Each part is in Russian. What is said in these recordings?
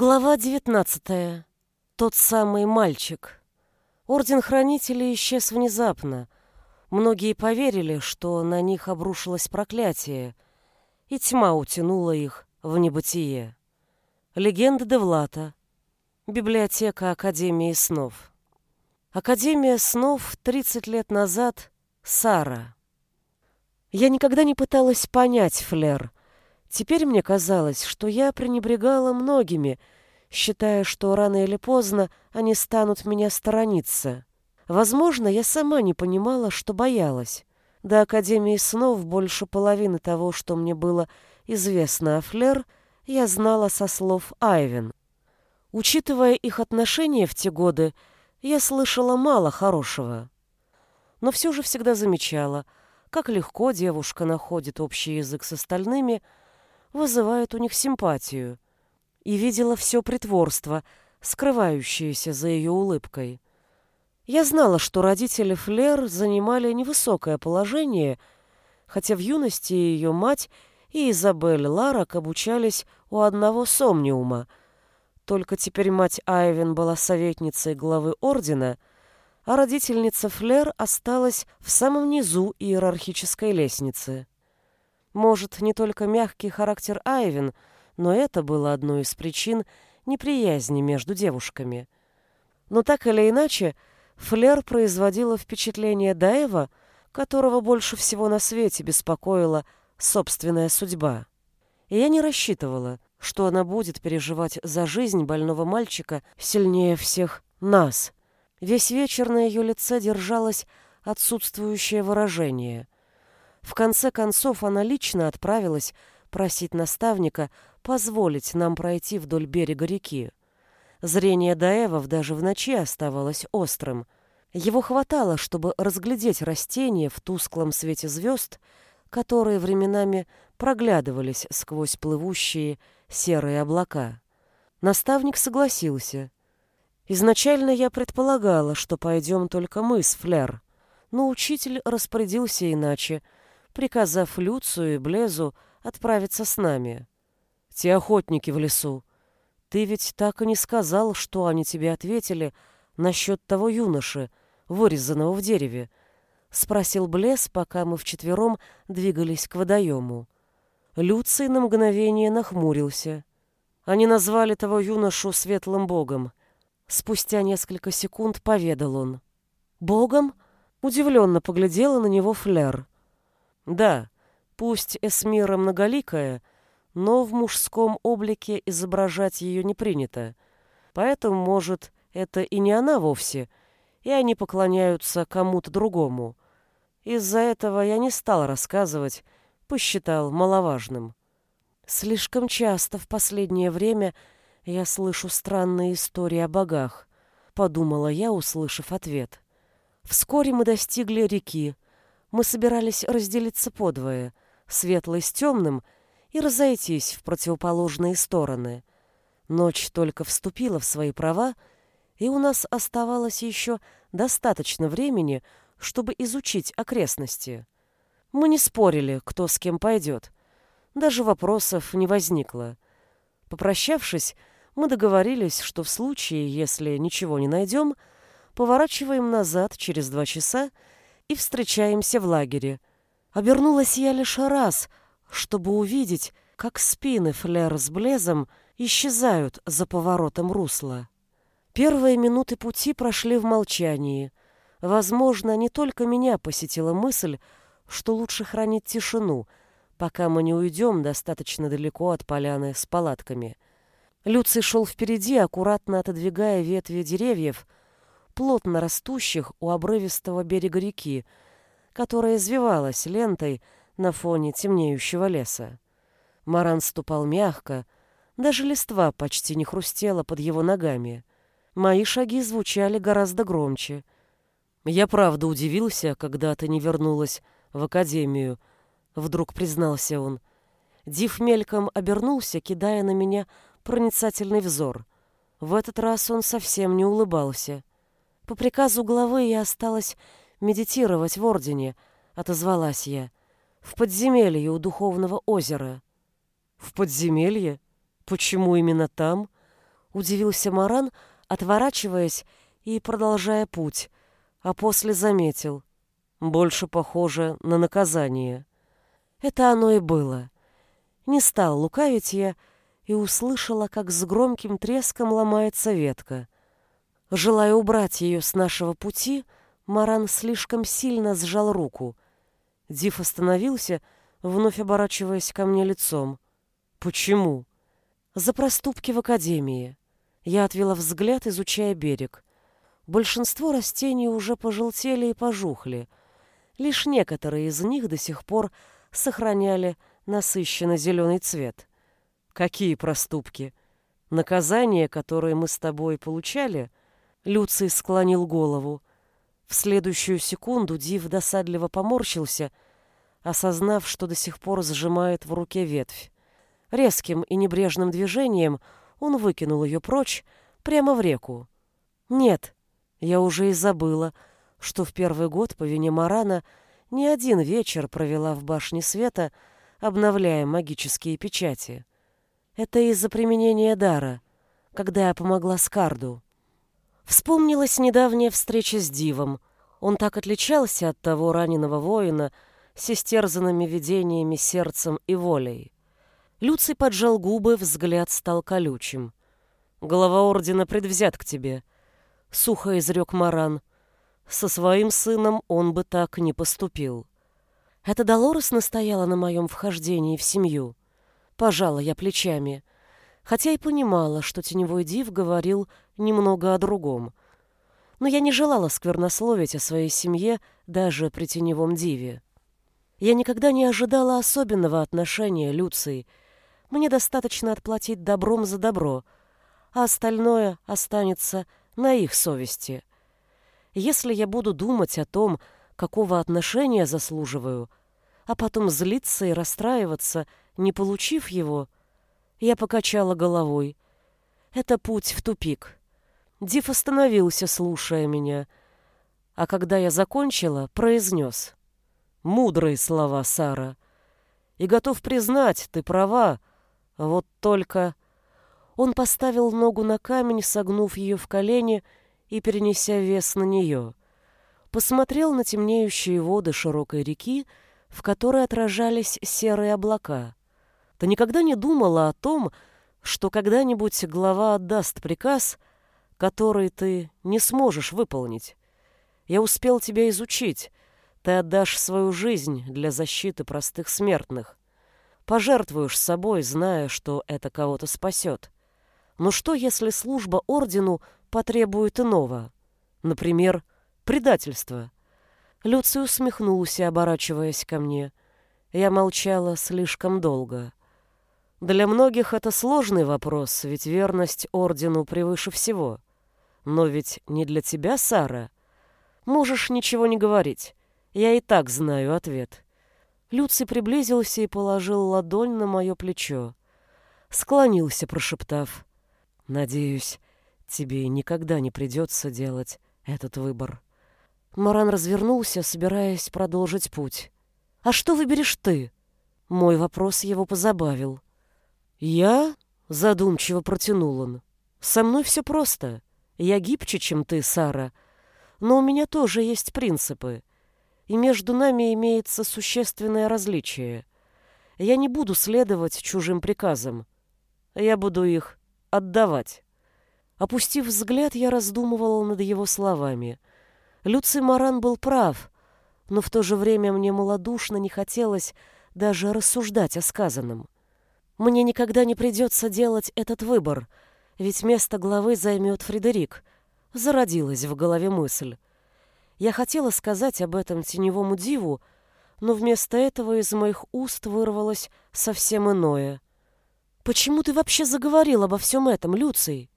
Глава 19. Тот самый мальчик. Орден хранителей исчез внезапно. Многие поверили, что на них обрушилось проклятие, и тьма утянула их в небытие. Легенда Девлата. Библиотека Академии снов. Академия снов 30 лет назад. Сара. Я никогда не пыталась понять Флер — Теперь мне казалось, что я пренебрегала многими, считая, что рано или поздно они станут меня сторониться. Возможно, я сама не понимала, что боялась. До Академии снов больше половины того, что мне было известно о Флер, я знала со слов Айвен. Учитывая их отношения в те годы, я слышала мало хорошего. Но все же всегда замечала, как легко девушка находит общий язык с остальными – вызывает у них симпатию, и видела все притворство, скрывающееся за ее улыбкой. Я знала, что родители Флер занимали невысокое положение, хотя в юности ее мать и Изабель Ларак обучались у одного сомниума. Только теперь мать Айвен была советницей главы ордена, а родительница Флер осталась в самом низу иерархической лестницы. Может, не только мягкий характер Айвен, но это было одной из причин неприязни между девушками. Но так или иначе, Флер производила впечатление Даева, которого больше всего на свете беспокоила собственная судьба. И я не рассчитывала, что она будет переживать за жизнь больного мальчика сильнее всех нас. Весь вечер на ее лице держалось отсутствующее выражение. В конце концов она лично отправилась просить наставника позволить нам пройти вдоль берега реки. Зрение Даевов даже в ночи оставалось острым. Его хватало, чтобы разглядеть растения в тусклом свете звезд, которые временами проглядывались сквозь плывущие серые облака. Наставник согласился. Изначально я предполагала, что пойдем только мы с Флер, но учитель распорядился иначе — приказав Люцию и Блезу отправиться с нами. Те охотники в лесу. Ты ведь так и не сказал, что они тебе ответили насчет того юноши, вырезанного в дереве, — спросил Блез, пока мы вчетвером двигались к водоему. Люций на мгновение нахмурился. Они назвали того юношу светлым богом. Спустя несколько секунд поведал он. «Богом?» — удивленно поглядела на него Флер. Да, пусть Эсмира многоликая, но в мужском облике изображать ее не принято. Поэтому, может, это и не она вовсе, и они поклоняются кому-то другому. Из-за этого я не стал рассказывать, посчитал маловажным. Слишком часто в последнее время я слышу странные истории о богах, подумала я, услышав ответ. Вскоре мы достигли реки, мы собирались разделиться подвое, светлый с темным, и разойтись в противоположные стороны. Ночь только вступила в свои права, и у нас оставалось еще достаточно времени, чтобы изучить окрестности. Мы не спорили, кто с кем пойдет. Даже вопросов не возникло. Попрощавшись, мы договорились, что в случае, если ничего не найдем, поворачиваем назад через два часа и встречаемся в лагере. Обернулась я лишь раз, чтобы увидеть, как спины Флер с Блезом исчезают за поворотом русла. Первые минуты пути прошли в молчании. Возможно, не только меня посетила мысль, что лучше хранить тишину, пока мы не уйдем достаточно далеко от поляны с палатками. Люций шел впереди, аккуратно отодвигая ветви деревьев, плотно растущих у обрывистого берега реки, которая извивалась лентой на фоне темнеющего леса. Маран ступал мягко, даже листва почти не хрустела под его ногами. Мои шаги звучали гораздо громче. Я правда удивился, когда ты не вернулась в академию, вдруг признался он. Див мельком обернулся, кидая на меня проницательный взор. В этот раз он совсем не улыбался. По приказу главы я осталась медитировать в Ордене, отозвалась я. В подземелье у Духовного озера. В подземелье? Почему именно там? Удивился Маран, отворачиваясь и продолжая путь, а после заметил. Больше похоже на наказание. Это оно и было. Не стал лукавить я и услышала, как с громким треском ломается ветка. Желая убрать ее с нашего пути, Маран слишком сильно сжал руку. Див остановился, вновь оборачиваясь ко мне лицом. «Почему?» «За проступки в академии». Я отвела взгляд, изучая берег. Большинство растений уже пожелтели и пожухли. Лишь некоторые из них до сих пор сохраняли насыщенно зеленый цвет. Какие проступки? Наказания, которые мы с тобой получали? Люций склонил голову. В следующую секунду Див досадливо поморщился, осознав, что до сих пор сжимает в руке ветвь. Резким и небрежным движением он выкинул ее прочь, прямо в реку. Нет, я уже и забыла, что в первый год по вине Марана не один вечер провела в башне света, обновляя магические печати. Это из-за применения дара, когда я помогла Скарду. Вспомнилась недавняя встреча с Дивом. Он так отличался от того раненого воина с истерзанными видениями сердцем и волей. Люций поджал губы, взгляд стал колючим. «Глава ордена предвзят к тебе», — сухо изрек Маран. Со своим сыном он бы так не поступил. Это Долорес настояла на моем вхождении в семью. Пожала я плечами, хотя и понимала, что теневой див говорил немного о другом. Но я не желала сквернословить о своей семье даже при теневом диве. Я никогда не ожидала особенного отношения Люции. Мне достаточно отплатить добром за добро, а остальное останется на их совести. Если я буду думать о том, какого отношения заслуживаю, а потом злиться и расстраиваться, не получив его, я покачала головой. Это путь в тупик. Див остановился, слушая меня, а когда я закончила, произнес. Мудрые слова, Сара. И готов признать, ты права, вот только... Он поставил ногу на камень, согнув ее в колени, и перенеся вес на нее. Посмотрел на темнеющие воды широкой реки, в которой отражались серые облака. Ты никогда не думала о том, что когда-нибудь глава отдаст приказ, который ты не сможешь выполнить. Я успел тебя изучить. Ты отдашь свою жизнь для защиты простых смертных. Пожертвуешь собой, зная, что это кого-то спасет. Но что, если служба ордену потребует иного. Например, предательства. Люций усмехнулся, оборачиваясь ко мне. Я молчала слишком долго. Для многих это сложный вопрос, ведь верность ордену превыше всего. Но ведь не для тебя, Сара. Можешь ничего не говорить. Я и так знаю ответ. Люций приблизился и положил ладонь на мое плечо. Склонился, прошептав. «Надеюсь, Тебе никогда не придется делать этот выбор. Маран развернулся, собираясь продолжить путь. «А что выберешь ты?» Мой вопрос его позабавил. «Я?» — задумчиво протянул он. «Со мной все просто. Я гибче, чем ты, Сара. Но у меня тоже есть принципы. И между нами имеется существенное различие. Я не буду следовать чужим приказам. Я буду их отдавать». Опустив взгляд, я раздумывала над его словами. Люций Маран был прав, но в то же время мне малодушно не хотелось даже рассуждать о сказанном. Мне никогда не придется делать этот выбор, ведь место главы займет Фредерик. Зародилась в голове мысль. Я хотела сказать об этом теневому диву, но вместо этого из моих уст вырвалось совсем иное. «Почему ты вообще заговорил обо всем этом, Люций?»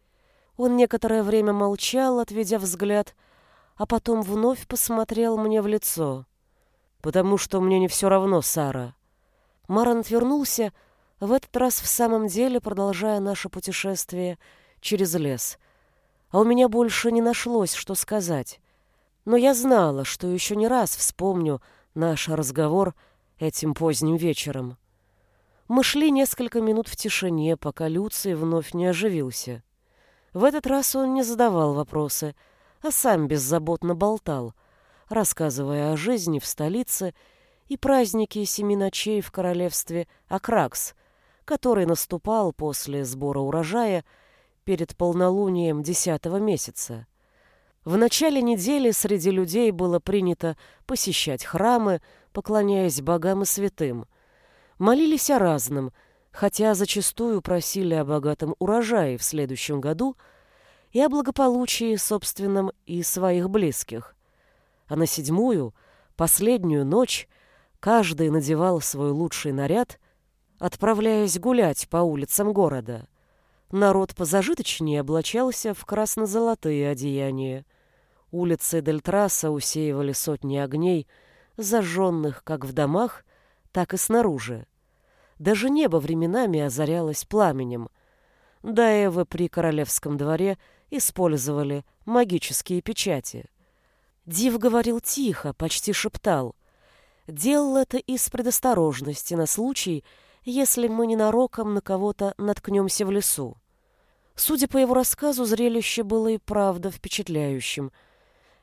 Он некоторое время молчал, отведя взгляд, а потом вновь посмотрел мне в лицо. «Потому что мне не все равно, Сара». Маран отвернулся, в этот раз в самом деле продолжая наше путешествие через лес. А у меня больше не нашлось, что сказать. Но я знала, что еще не раз вспомню наш разговор этим поздним вечером. Мы шли несколько минут в тишине, пока Люций вновь не оживился. В этот раз он не задавал вопросы, а сам беззаботно болтал, рассказывая о жизни в столице и празднике семи ночей в королевстве Акракс, который наступал после сбора урожая перед полнолунием десятого месяца. В начале недели среди людей было принято посещать храмы, поклоняясь богам и святым. Молились о разном, хотя зачастую просили о богатом урожае в следующем году и о благополучии собственном и своих близких. А на седьмую, последнюю ночь, каждый надевал свой лучший наряд, отправляясь гулять по улицам города. Народ позажиточнее облачался в красно-золотые одеяния. Улицы Дельтраса усеивали сотни огней, зажженных как в домах, так и снаружи. Даже небо временами озарялось пламенем. Даевы при королевском дворе использовали магические печати. Див говорил тихо, почти шептал. Делал это из предосторожности на случай, если мы ненароком на кого-то наткнемся в лесу. Судя по его рассказу, зрелище было и правда впечатляющим —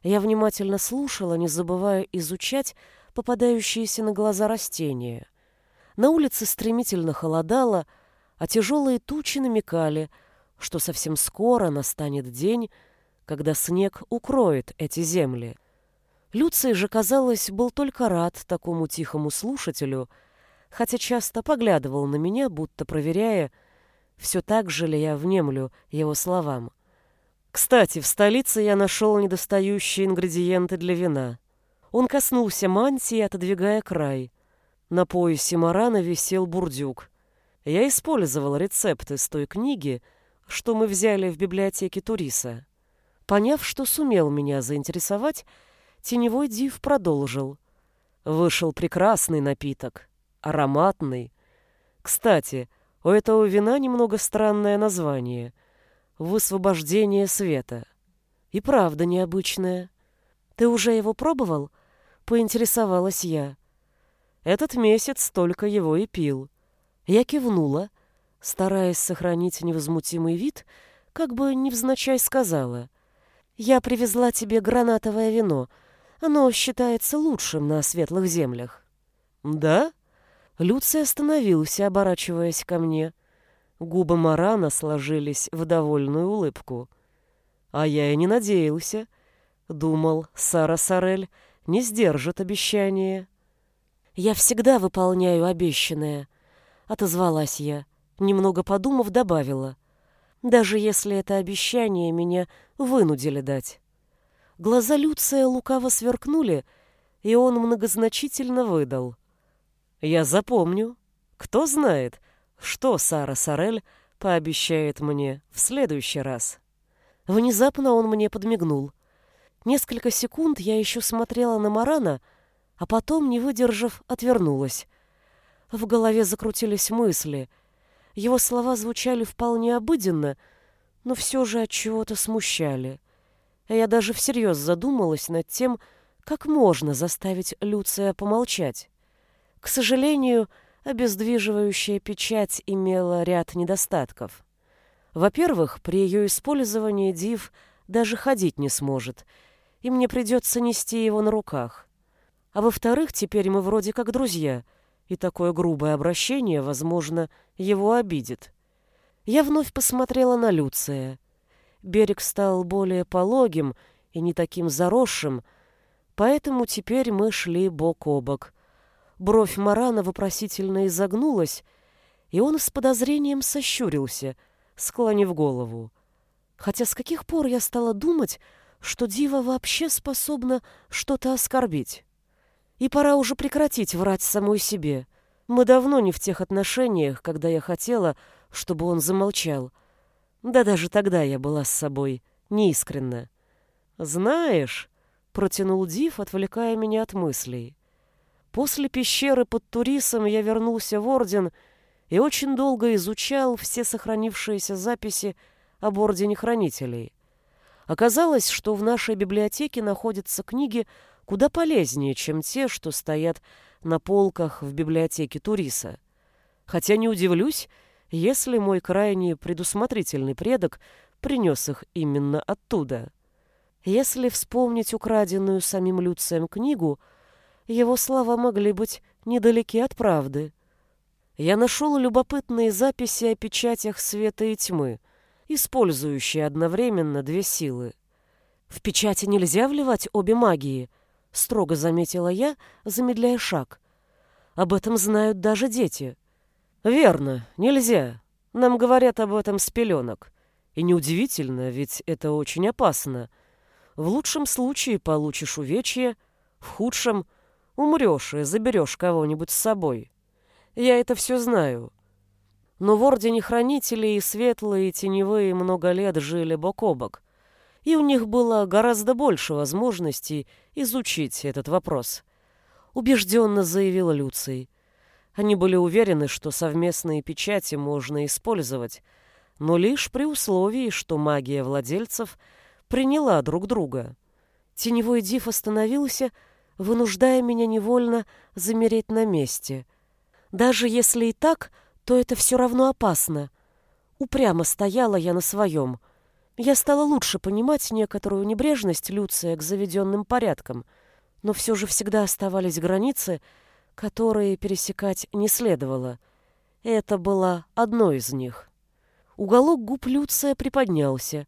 я внимательно слушала, не забывая изучать попадающиеся на глаза растения. На улице стремительно холодало, а тяжелые тучи намекали, что совсем скоро настанет день, когда снег укроет эти земли. Люций же, казалось, был только рад такому тихому слушателю, хотя часто поглядывал на меня, будто проверяя, все так же ли я внемлю его словам. Кстати, в столице я нашел недостающие ингредиенты для вина. Он коснулся мантии, отодвигая край. На поясе Марана висел бурдюк. Я использовал рецепты с той книги, что мы взяли в библиотеке Туриса. Поняв, что сумел меня заинтересовать, теневой див продолжил. Вышел прекрасный напиток, ароматный. Кстати, у этого вина немного странное название — высвобождение света. И правда необычное. Ты уже его пробовал? Поинтересовалась я. Этот месяц только его и пил. Я кивнула, стараясь сохранить невозмутимый вид, как бы невзначай сказала. Я привезла тебе гранатовое вино. Оно считается лучшим на светлых землях. Да? Люций остановился, оборачиваясь ко мне. Губы Марана сложились в довольную улыбку. А я и не надеялся. Думал, Сара Сарель не сдержит обещание. «Я всегда выполняю обещанное», — отозвалась я. Немного подумав, добавила. «Даже если это обещание меня вынудили дать». Глаза Люция лукаво сверкнули, и он многозначительно выдал. «Я запомню. Кто знает, что Сара Сарель пообещает мне в следующий раз. Внезапно он мне подмигнул. Несколько секунд я еще смотрела на Марана, а потом, не выдержав, отвернулась. В голове закрутились мысли. Его слова звучали вполне обыденно, но все же от чего-то смущали. Я даже всерьез задумалась над тем, как можно заставить Люция помолчать. К сожалению, обездвиживающая печать имела ряд недостатков. Во-первых, при ее использовании Див даже ходить не сможет, и мне придется нести его на руках. А во-вторых, теперь мы вроде как друзья, и такое грубое обращение, возможно, его обидит. Я вновь посмотрела на Люция. Берег стал более пологим и не таким заросшим, поэтому теперь мы шли бок о бок — Бровь Марана вопросительно изогнулась, и он с подозрением сощурился, склонив голову. Хотя с каких пор я стала думать, что Дива вообще способна что-то оскорбить? И пора уже прекратить врать самой себе. Мы давно не в тех отношениях, когда я хотела, чтобы он замолчал. Да даже тогда я была с собой неискренна. «Знаешь», — протянул Див, отвлекая меня от мыслей, После пещеры под Турисом я вернулся в Орден и очень долго изучал все сохранившиеся записи об Ордене Хранителей. Оказалось, что в нашей библиотеке находятся книги куда полезнее, чем те, что стоят на полках в библиотеке Туриса. Хотя не удивлюсь, если мой крайне предусмотрительный предок принес их именно оттуда. Если вспомнить украденную самим Люцием книгу, его слова могли быть недалеки от правды. Я нашел любопытные записи о печатях света и тьмы, использующие одновременно две силы. В печати нельзя вливать обе магии, строго заметила я, замедляя шаг. Об этом знают даже дети. Верно, нельзя. Нам говорят об этом с пеленок. И неудивительно, ведь это очень опасно. В лучшем случае получишь увечье, в худшем умрешь и заберешь кого-нибудь с собой. Я это все знаю. Но в Ордене Хранителей и Светлые, и Теневые много лет жили бок о бок, и у них было гораздо больше возможностей изучить этот вопрос. Убежденно заявила Люций. Они были уверены, что совместные печати можно использовать, но лишь при условии, что магия владельцев приняла друг друга. Теневой див остановился, вынуждая меня невольно замереть на месте. Даже если и так, то это все равно опасно. Упрямо стояла я на своем. Я стала лучше понимать некоторую небрежность Люция к заведенным порядкам, но все же всегда оставались границы, которые пересекать не следовало. Это была одной из них. Уголок губ Люция приподнялся.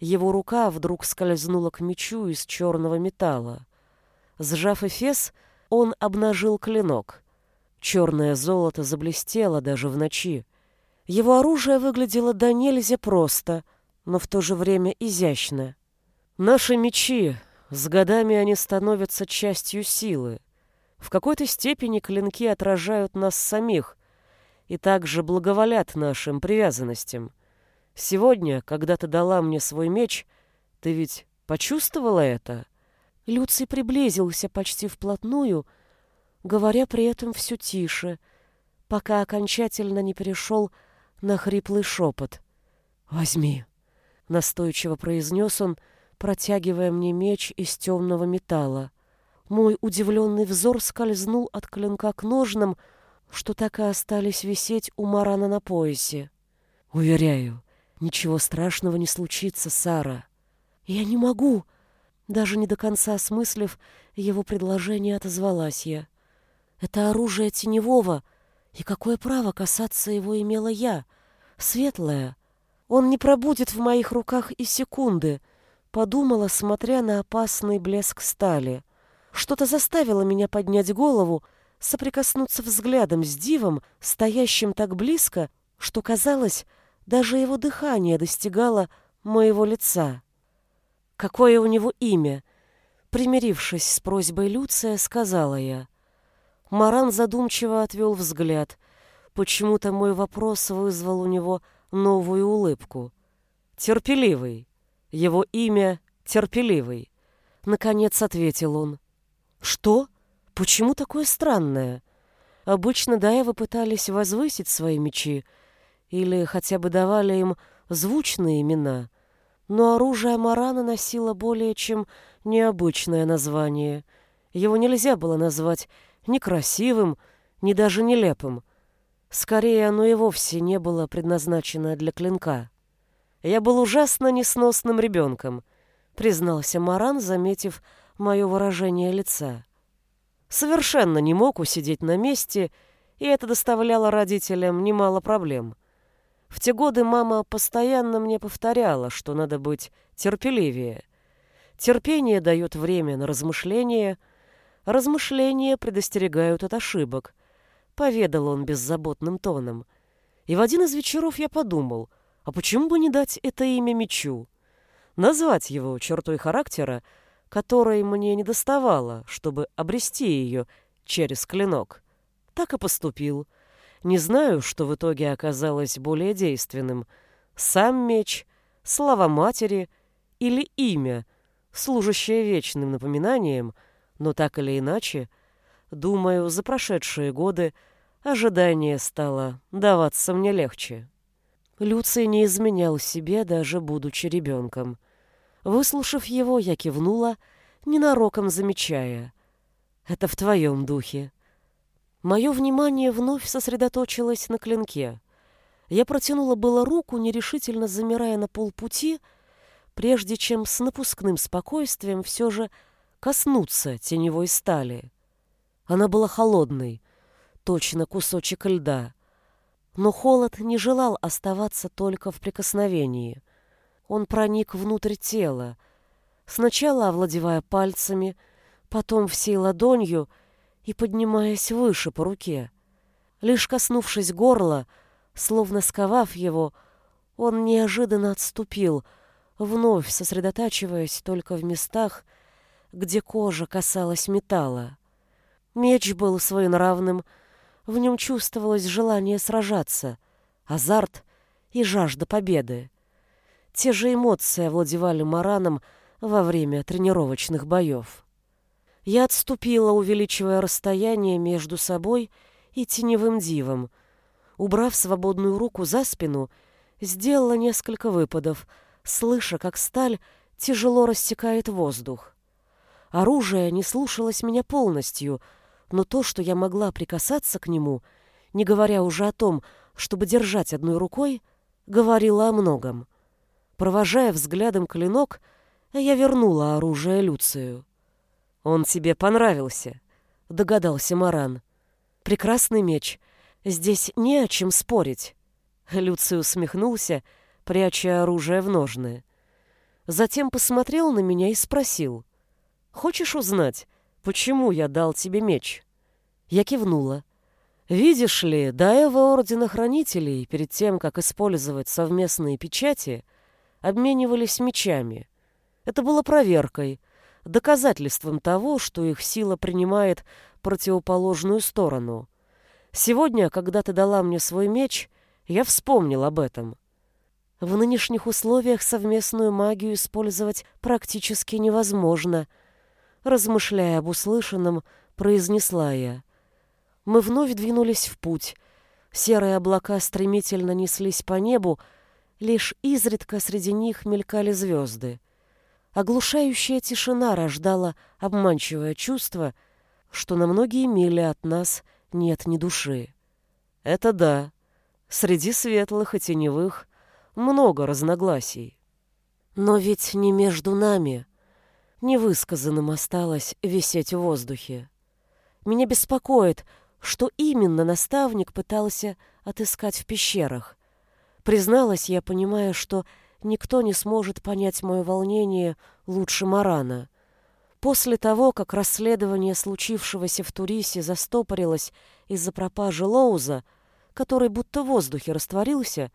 Его рука вдруг скользнула к мечу из черного металла. Сжав эфес, он обнажил клинок. Черное золото заблестело даже в ночи. Его оружие выглядело до нельзя просто, но в то же время изящно. Наши мечи, с годами они становятся частью силы. В какой-то степени клинки отражают нас самих и также благоволят нашим привязанностям. Сегодня, когда ты дала мне свой меч, ты ведь почувствовала это?» Люций приблизился почти вплотную, говоря при этом все тише, пока окончательно не перешел на хриплый шепот. «Возьми», — настойчиво произнес он, протягивая мне меч из темного металла. Мой удивленный взор скользнул от клинка к ножнам, что так и остались висеть у Марана на поясе. «Уверяю, ничего страшного не случится, Сара». «Я не могу!» Даже не до конца осмыслив его предложение, отозвалась я. «Это оружие теневого, и какое право касаться его имела я, светлая? Он не пробудет в моих руках и секунды», — подумала, смотря на опасный блеск стали. Что-то заставило меня поднять голову, соприкоснуться взглядом с дивом, стоящим так близко, что, казалось, даже его дыхание достигало моего лица. «Какое у него имя?» Примирившись с просьбой Люция, сказала я. Маран задумчиво отвел взгляд. Почему-то мой вопрос вызвал у него новую улыбку. «Терпеливый. Его имя Терпеливый», — наконец ответил он. Что? Почему такое странное? Обычно даевы пытались возвысить свои мечи или хотя бы давали им звучные имена, но оружие Марана носило более чем необычное название. Его нельзя было назвать ни красивым, ни даже нелепым. Скорее, оно и вовсе не было предназначено для клинка. Я был ужасно несносным ребенком, признался Маран, заметив мое выражение лица. Совершенно не мог усидеть на месте, и это доставляло родителям немало проблем. В те годы мама постоянно мне повторяла, что надо быть терпеливее. Терпение дает время на размышления, размышления предостерегают от ошибок, поведал он беззаботным тоном. И в один из вечеров я подумал, а почему бы не дать это имя мечу? Назвать его чертой характера, которой мне не доставало, чтобы обрести ее через клинок. Так и поступил. Не знаю, что в итоге оказалось более действенным. Сам меч, слова матери или имя, служащее вечным напоминанием, но так или иначе, думаю, за прошедшие годы ожидание стало даваться мне легче. Люций не изменял себе, даже будучи ребенком. Выслушав его, я кивнула, ненароком замечая. «Это в твоем духе». Мое внимание вновь сосредоточилось на клинке. Я протянула было руку, нерешительно замирая на полпути, прежде чем с напускным спокойствием все же коснуться теневой стали. Она была холодной, точно кусочек льда. Но холод не желал оставаться только в прикосновении. Он проник внутрь тела, сначала овладевая пальцами, потом всей ладонью и поднимаясь выше по руке. Лишь коснувшись горла, словно сковав его, он неожиданно отступил, вновь сосредотачиваясь только в местах, где кожа касалась металла. Меч был своенравным, в нем чувствовалось желание сражаться, азарт и жажда победы. Те же эмоции овладевали Мараном во время тренировочных боев. Я отступила, увеличивая расстояние между собой и теневым дивом. Убрав свободную руку за спину, сделала несколько выпадов, слыша, как сталь тяжело рассекает воздух. Оружие не слушалось меня полностью, но то, что я могла прикасаться к нему, не говоря уже о том, чтобы держать одной рукой, говорило о многом. Провожая взглядом клинок, я вернула оружие Люцию. «Он тебе понравился», — догадался Маран. «Прекрасный меч. Здесь не о чем спорить». Люций усмехнулся, пряча оружие в ножны. Затем посмотрел на меня и спросил. «Хочешь узнать, почему я дал тебе меч?» Я кивнула. «Видишь ли, до Эва Ордена Хранителей, перед тем, как использовать совместные печати, — обменивались мечами. Это было проверкой, доказательством того, что их сила принимает противоположную сторону. Сегодня, когда ты дала мне свой меч, я вспомнил об этом. В нынешних условиях совместную магию использовать практически невозможно. Размышляя об услышанном, произнесла я. Мы вновь двинулись в путь. Серые облака стремительно неслись по небу, Лишь изредка среди них мелькали звезды. Оглушающая тишина рождала обманчивое чувство, что на многие мили от нас нет ни души. Это да, среди светлых и теневых много разногласий. Но ведь не между нами, невысказанным осталось висеть в воздухе. Меня беспокоит, что именно наставник пытался отыскать в пещерах. Призналась я, понимая, что никто не сможет понять мое волнение лучше Марана. После того, как расследование случившегося в Турисе застопорилось из-за пропажи Лоуза, который будто в воздухе растворился,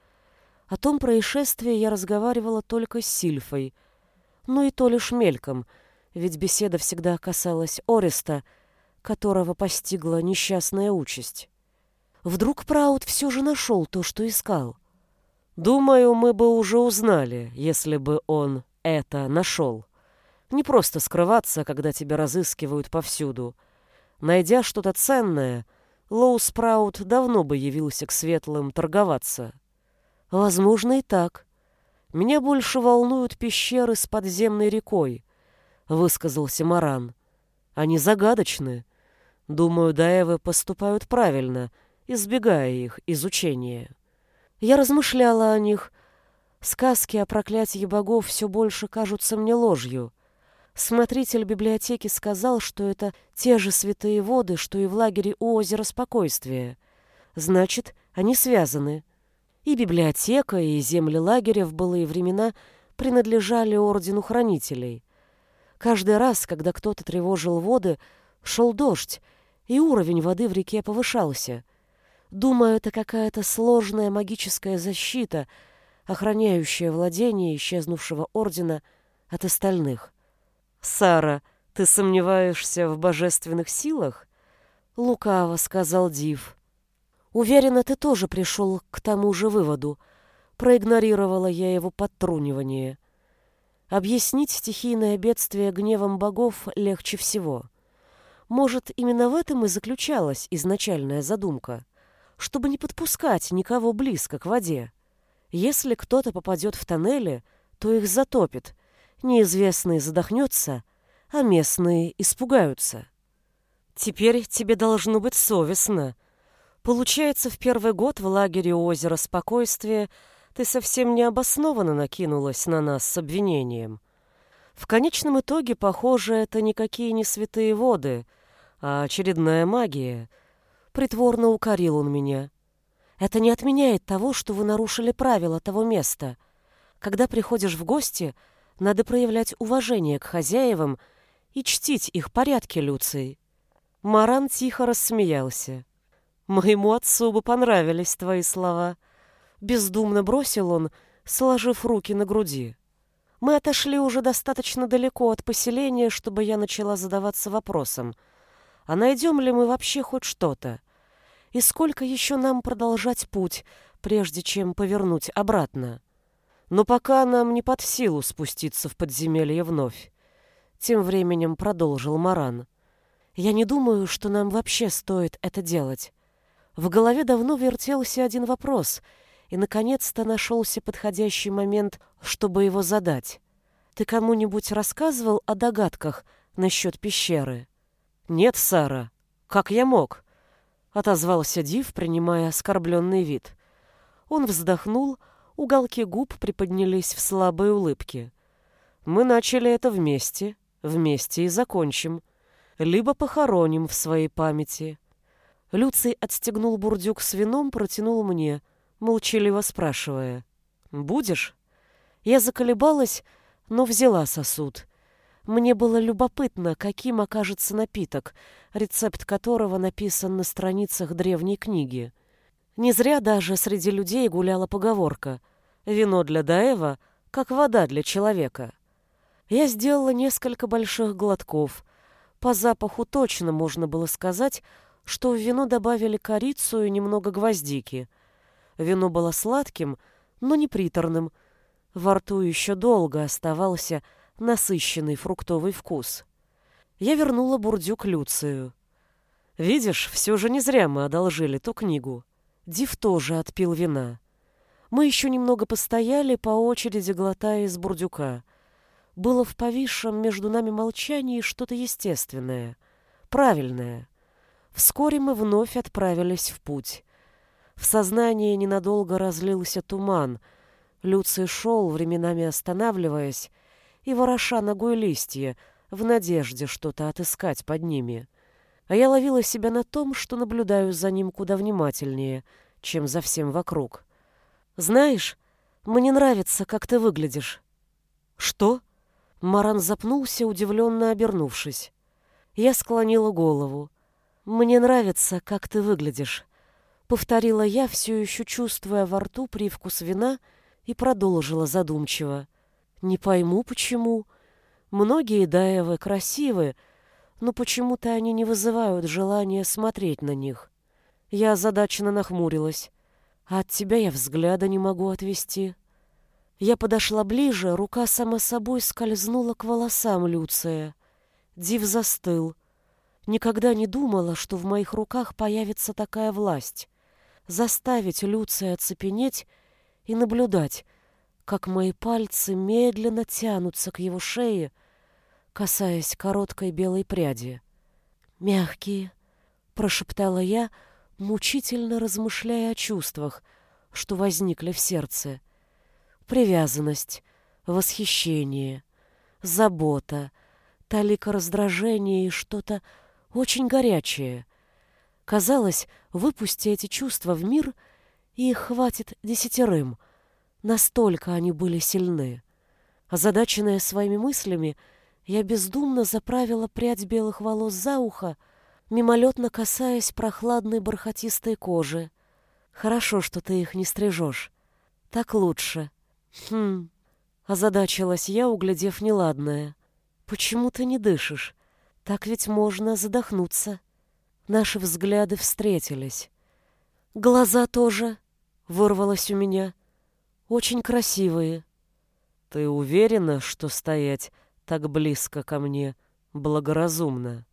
о том происшествии я разговаривала только с Сильфой. Ну и то лишь мельком, ведь беседа всегда касалась Ореста, которого постигла несчастная участь. Вдруг Праут все же нашел то, что искал. Думаю, мы бы уже узнали, если бы он это нашел. Не просто скрываться, когда тебя разыскивают повсюду. Найдя что-то ценное, Лоу Спраут давно бы явился к светлым торговаться. Возможно, и так. Меня больше волнуют пещеры с подземной рекой, высказался Маран. Они загадочны. Думаю, даевы поступают правильно, избегая их изучения. Я размышляла о них. Сказки о проклятии богов все больше кажутся мне ложью. Смотритель библиотеки сказал, что это те же святые воды, что и в лагере у озера Спокойствия. Значит, они связаны. И библиотека, и земли лагеря в былые времена принадлежали ордену хранителей. Каждый раз, когда кто-то тревожил воды, шел дождь, и уровень воды в реке повышался. Думаю, это какая-то сложная магическая защита, охраняющая владение исчезнувшего ордена от остальных. «Сара, ты сомневаешься в божественных силах?» — лукаво сказал Див. «Уверена, ты тоже пришел к тому же выводу», — проигнорировала я его подтрунивание. Объяснить стихийное бедствие гневом богов легче всего. Может, именно в этом и заключалась изначальная задумка чтобы не подпускать никого близко к воде. Если кто-то попадет в тоннели, то их затопит, неизвестный задохнется, а местные испугаются. «Теперь тебе должно быть совестно», Получается, в первый год в лагере у озера Спокойствия ты совсем необоснованно накинулась на нас с обвинением. В конечном итоге, похоже, это никакие не святые воды, а очередная магия. Притворно укорил он меня. Это не отменяет того, что вы нарушили правила того места. Когда приходишь в гости, надо проявлять уважение к хозяевам и чтить их порядки, Люций. Маран тихо рассмеялся. Моему отцу бы понравились твои слова. Бездумно бросил он, сложив руки на груди. Мы отошли уже достаточно далеко от поселения, чтобы я начала задаваться вопросом, а найдем ли мы вообще хоть что-то? И сколько еще нам продолжать путь, прежде чем повернуть обратно? Но пока нам не под силу спуститься в подземелье вновь. Тем временем продолжил Маран. Я не думаю, что нам вообще стоит это делать. В голове давно вертелся один вопрос, и наконец-то нашелся подходящий момент, чтобы его задать. Ты кому-нибудь рассказывал о догадках насчет пещеры? Нет, Сара. Как я мог? Отозвался Див, принимая оскорбленный вид. Он вздохнул, уголки губ приподнялись в слабой улыбке. Мы начали это вместе, вместе и закончим либо похороним в своей памяти. Люций отстегнул бурдюк с вином, протянул мне, молчаливо спрашивая. «Будешь?» Я заколебалась, но взяла сосуд. Мне было любопытно, каким окажется напиток, рецепт которого написан на страницах древней книги. Не зря даже среди людей гуляла поговорка «Вино для Даева, как вода для человека». Я сделала несколько больших глотков, по запаху точно можно было сказать, что в вино добавили корицу и немного гвоздики. Вино было сладким, но не приторным. Во рту еще долго оставался насыщенный фруктовый вкус. Я вернула бурдюк Люцию. «Видишь, все же не зря мы одолжили ту книгу. Див тоже отпил вина. Мы еще немного постояли, по очереди глотая из бурдюка было в повисшем между нами молчании что-то естественное, правильное. Вскоре мы вновь отправились в путь. В сознании ненадолго разлился туман. Люций шел, временами останавливаясь, и вороша ногой листья, в надежде что-то отыскать под ними. А я ловила себя на том, что наблюдаю за ним куда внимательнее, чем за всем вокруг. «Знаешь, мне нравится, как ты выглядишь». «Что?» Маран запнулся, удивленно обернувшись. Я склонила голову. «Мне нравится, как ты выглядишь», — повторила я, все еще чувствуя во рту привкус вина, и продолжила задумчиво. «Не пойму, почему. Многие Даевы красивы, но почему-то они не вызывают желания смотреть на них. Я озадаченно нахмурилась. А от тебя я взгляда не могу отвести». Я подошла ближе, рука сама собой скользнула к волосам Люция. Див застыл. Никогда не думала, что в моих руках появится такая власть. Заставить Люция оцепенеть и наблюдать, как мои пальцы медленно тянутся к его шее, касаясь короткой белой пряди. «Мягкие», — прошептала я, мучительно размышляя о чувствах, что возникли в сердце — Привязанность, восхищение, забота, талика раздражения и что-то очень горячее. Казалось, выпусти эти чувства в мир, и их хватит десятерым. Настолько они были сильны. Озадаченная своими мыслями, я бездумно заправила прядь белых волос за ухо, мимолетно касаясь прохладной бархатистой кожи. Хорошо, что ты их не стрижешь. Так лучше. Хм, озадачилась я, углядев неладное. Почему ты не дышишь? Так ведь можно задохнуться. Наши взгляды встретились. Глаза тоже, вырвалось у меня. Очень красивые. Ты уверена, что стоять так близко ко мне благоразумно?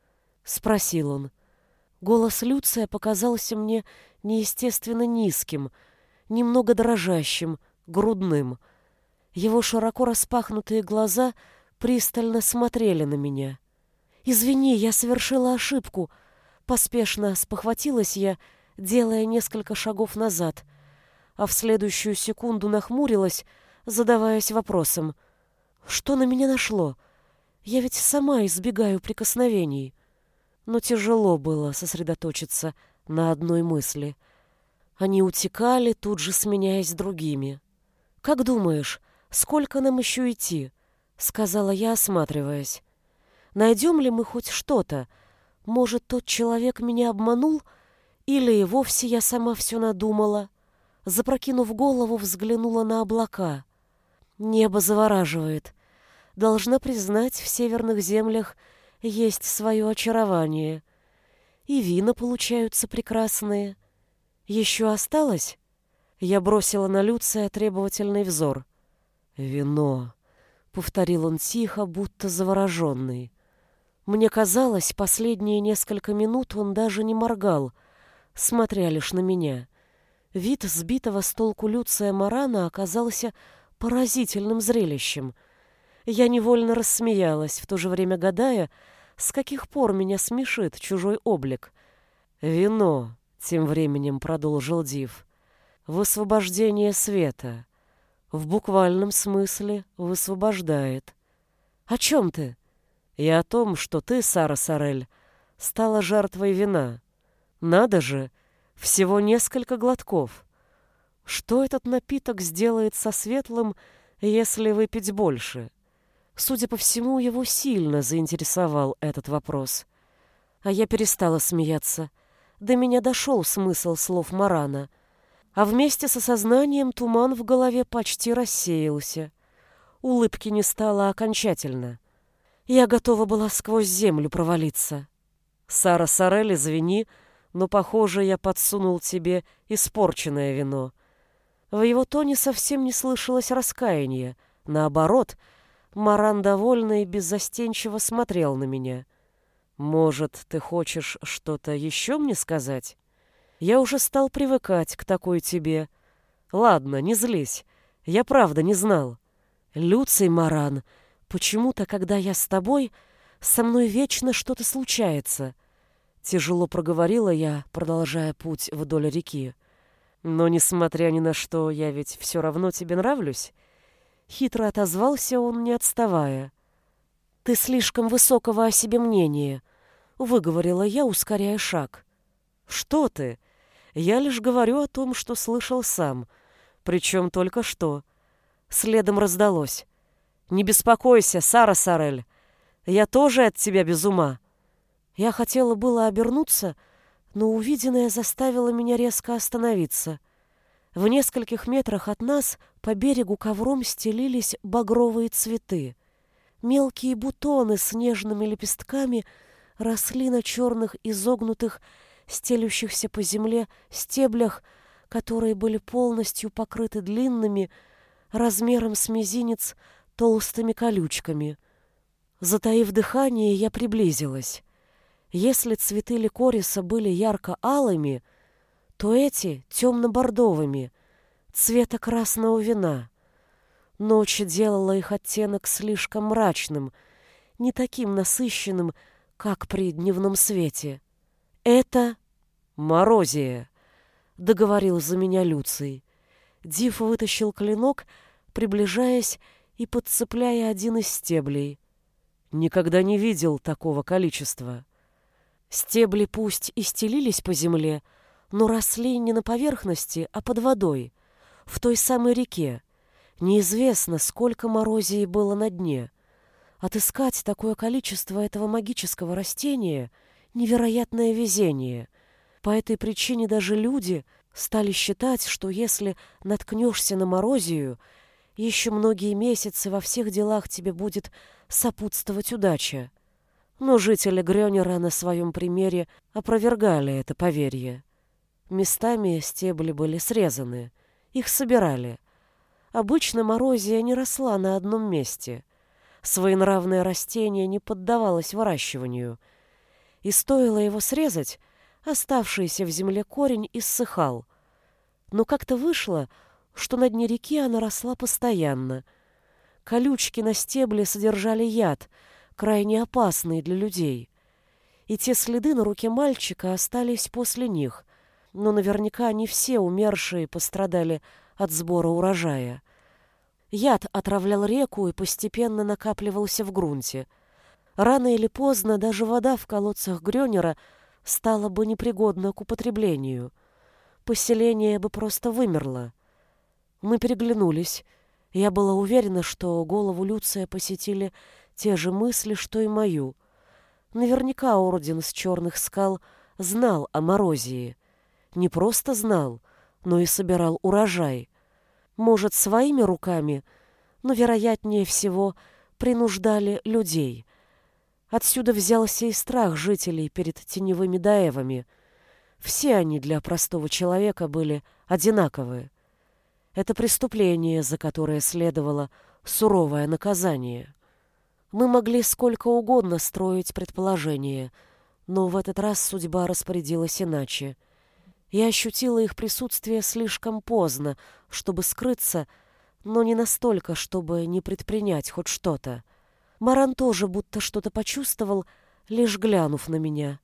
Спросил он. Голос Люция показался мне неестественно низким, немного дрожащим, грудным. Его широко распахнутые глаза пристально смотрели на меня. «Извини, я совершила ошибку», — поспешно спохватилась я, делая несколько шагов назад, а в следующую секунду нахмурилась, задаваясь вопросом. Что на меня нашло? Я ведь сама избегаю прикосновений. Но тяжело было сосредоточиться на одной мысли. Они утекали, тут же сменяясь другими. «Как думаешь, сколько нам еще идти?» — сказала я, осматриваясь. «Найдем ли мы хоть что-то? Может, тот человек меня обманул? Или и вовсе я сама все надумала?» Запрокинув голову, взглянула на облака. Небо завораживает. Должна признать, в северных землях есть свое очарование. И вина получаются прекрасные. Еще осталось? Я бросила на Люция требовательный взор. «Вино», — повторил он тихо, будто завороженный. Мне казалось, последние несколько минут он даже не моргал, смотря лишь на меня. Вид сбитого с толку Люция Марана оказался поразительным зрелищем. Я невольно рассмеялась, в то же время гадая, с каких пор меня смешит чужой облик. «Вино», — тем временем продолжил Див, — «высвобождение света. В буквальном смысле высвобождает». «О чем ты?» «И о том, что ты, Сара Сорель, стала жертвой вина. Надо же, всего несколько глотков». Что этот напиток сделает со светлым, если выпить больше? Судя по всему, его сильно заинтересовал этот вопрос. А я перестала смеяться. До меня дошел смысл слов Марана. А вместе с осознанием туман в голове почти рассеялся. Улыбки не стало окончательно. Я готова была сквозь землю провалиться. «Сара Сорель, извини, но, похоже, я подсунул тебе испорченное вино», в его тоне совсем не слышалось раскаяния. Наоборот, Маран довольно и беззастенчиво смотрел на меня. «Может, ты хочешь что-то еще мне сказать? Я уже стал привыкать к такой тебе. Ладно, не злись. Я правда не знал. Люций Маран, почему-то, когда я с тобой, со мной вечно что-то случается». Тяжело проговорила я, продолжая путь вдоль реки. Но, несмотря ни на что, я ведь все равно тебе нравлюсь. Хитро отозвался он, не отставая. Ты слишком высокого о себе мнения, выговорила я, ускоряя шаг. Что ты? Я лишь говорю о том, что слышал сам, причем только что. Следом раздалось. Не беспокойся, Сара Сарель. Я тоже от тебя без ума. Я хотела было обернуться, но увиденное заставило меня резко остановиться. В нескольких метрах от нас по берегу ковром стелились багровые цветы. Мелкие бутоны с нежными лепестками росли на черных изогнутых, стелющихся по земле стеблях, которые были полностью покрыты длинными, размером с мизинец, толстыми колючками. Затаив дыхание, я приблизилась. Если цветы ликориса были ярко-алыми, то эти — темно-бордовыми, цвета красного вина. Ночь делала их оттенок слишком мрачным, не таким насыщенным, как при дневном свете. «Это морозия», — договорил за меня Люций. Див вытащил клинок, приближаясь и подцепляя один из стеблей. Никогда не видел такого количества. Стебли пусть и стелились по земле, но росли не на поверхности, а под водой, в той самой реке. Неизвестно, сколько морозии было на дне. Отыскать такое количество этого магического растения — невероятное везение. По этой причине даже люди стали считать, что если наткнешься на морозию, еще многие месяцы во всех делах тебе будет сопутствовать удача. Но жители Грёнера на своем примере опровергали это поверье. Местами стебли были срезаны, их собирали. Обычно морозия не росла на одном месте. Своенравное растение не поддавалось выращиванию. И стоило его срезать, оставшийся в земле корень иссыхал. Но как-то вышло, что на дне реки она росла постоянно. Колючки на стебле содержали яд — крайне опасные для людей. И те следы на руке мальчика остались после них. но наверняка не все умершие пострадали от сбора урожая. Яд отравлял реку и постепенно накапливался в грунте. Рано или поздно даже вода в колодцах Грёнера стала бы непригодна к употреблению. Поселение бы просто вымерло. Мы переглянулись. Я была уверена, что голову Люция посетили те же мысли, что и мою. Наверняка Орден с Черных скал знал о Морозии. Не просто знал, но и собирал урожай. Может, своими руками, но, вероятнее всего, принуждали людей. Отсюда взялся и страх жителей перед теневыми даевами. Все они для простого человека были одинаковые. Это преступление, за которое следовало суровое наказание. Мы могли сколько угодно строить предположения, но в этот раз судьба распорядилась иначе. Я ощутила их присутствие слишком поздно, чтобы скрыться, но не настолько, чтобы не предпринять хоть что-то. Маран тоже будто что-то почувствовал, лишь глянув на меня.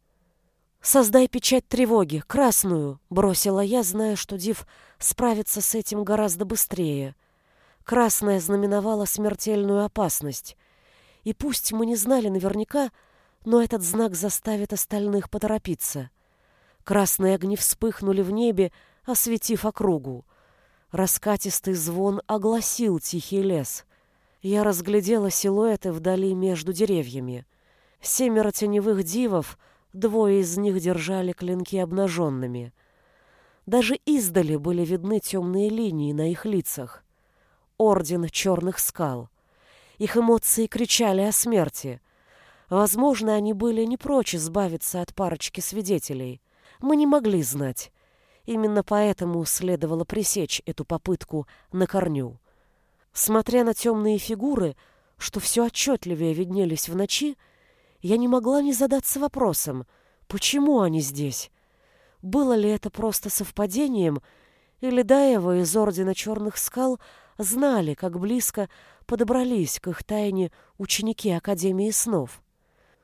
«Создай печать тревоги, красную!» — бросила я, зная, что Див справится с этим гораздо быстрее. Красная знаменовала смертельную опасность. И пусть мы не знали наверняка, но этот знак заставит остальных поторопиться. Красные огни вспыхнули в небе, осветив округу. Раскатистый звон огласил тихий лес. Я разглядела силуэты вдали между деревьями. Семеро теневых дивов — Двое из них держали клинки обнаженными. Даже издали были видны темные линии на их лицах. Орден черных скал. Их эмоции кричали о смерти. Возможно, они были не прочь избавиться от парочки свидетелей. Мы не могли знать. Именно поэтому следовало пресечь эту попытку на корню. Смотря на темные фигуры, что все отчетливее виднелись в ночи, я не могла не задаться вопросом, почему они здесь? Было ли это просто совпадением, или Даева из Ордена Черных Скал знали, как близко подобрались к их тайне ученики Академии снов?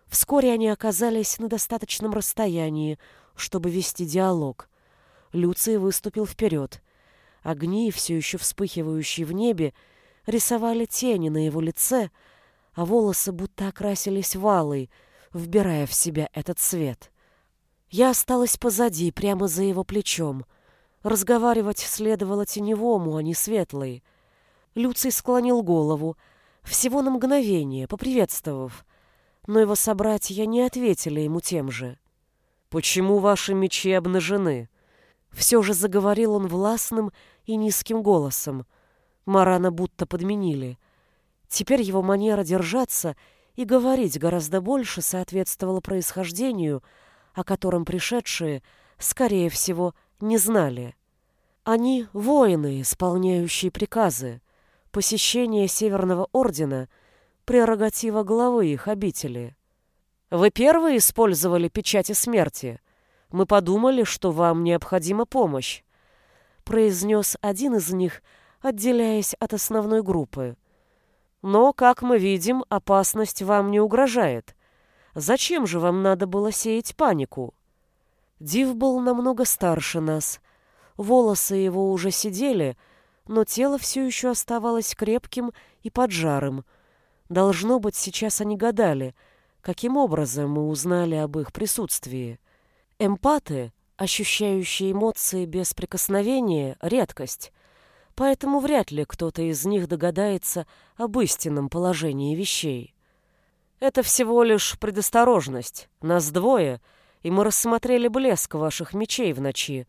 Вскоре они оказались на достаточном расстоянии, чтобы вести диалог. Люций выступил вперед. Огни, все еще вспыхивающие в небе, рисовали тени на его лице — а волосы будто окрасились валой, вбирая в себя этот свет. Я осталась позади, прямо за его плечом. Разговаривать следовало теневому, а не светлой. Люций склонил голову, всего на мгновение, поприветствовав, но его собратья не ответили ему тем же. «Почему ваши мечи обнажены?» Все же заговорил он властным и низким голосом. Марана будто подменили — Теперь его манера держаться и говорить гораздо больше соответствовала происхождению, о котором пришедшие, скорее всего, не знали. Они — воины, исполняющие приказы. Посещение Северного Ордена — прерогатива главы их обители. Вы первые использовали печати смерти. Мы подумали, что вам необходима помощь, — произнес один из них, отделяясь от основной группы. Но, как мы видим, опасность вам не угрожает. Зачем же вам надо было сеять панику? Див был намного старше нас. Волосы его уже сидели, но тело все еще оставалось крепким и поджарым. Должно быть, сейчас они гадали, каким образом мы узнали об их присутствии. Эмпаты, ощущающие эмоции без прикосновения, — редкость поэтому вряд ли кто-то из них догадается об истинном положении вещей. Это всего лишь предосторожность. Нас двое, и мы рассмотрели блеск ваших мечей в ночи.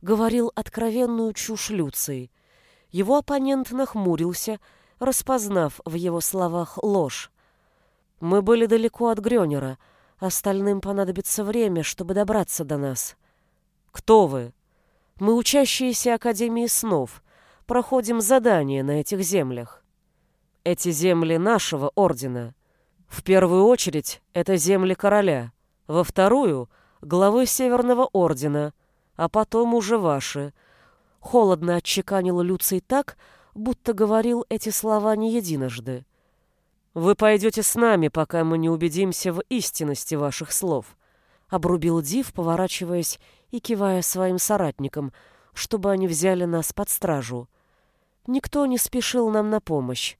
Говорил откровенную чушь Люций. Его оппонент нахмурился, распознав в его словах ложь. Мы были далеко от Грёнера, остальным понадобится время, чтобы добраться до нас. Кто вы? Мы учащиеся Академии снов, проходим задание на этих землях. Эти земли нашего ордена. В первую очередь это земли короля, во вторую — главы Северного ордена, а потом уже ваши. Холодно отчеканил Люций так, будто говорил эти слова не единожды. Вы пойдете с нами, пока мы не убедимся в истинности ваших слов. обрубил Див, поворачиваясь и кивая своим соратникам, чтобы они взяли нас под стражу. Никто не спешил нам на помощь.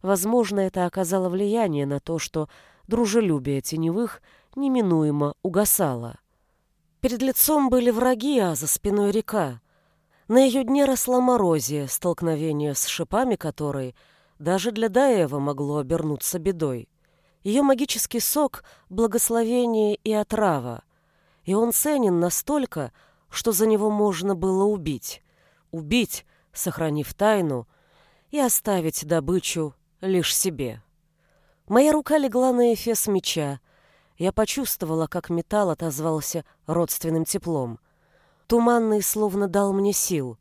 Возможно, это оказало влияние на то, что дружелюбие теневых неминуемо угасало. Перед лицом были враги, а за спиной река. На ее дне росла морозия, столкновение с шипами которой даже для Даева могло обернуться бедой. Ее магический сок — благословение и отрава. И он ценен настолько, что за него можно было убить. Убить, сохранив тайну, и оставить добычу лишь себе. Моя рука легла на эфес меча. Я почувствовала, как металл отозвался родственным теплом. Туманный словно дал мне сил,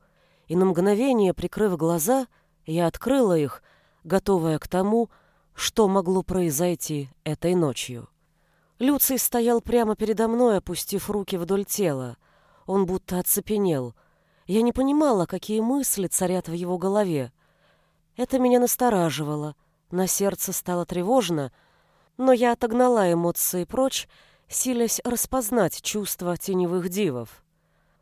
и на мгновение, прикрыв глаза, я открыла их, готовая к тому, что могло произойти этой ночью. Люций стоял прямо передо мной, опустив руки вдоль тела. Он будто оцепенел. Я не понимала, какие мысли царят в его голове. Это меня настораживало. На сердце стало тревожно, но я отогнала эмоции прочь, силясь распознать чувства теневых дивов.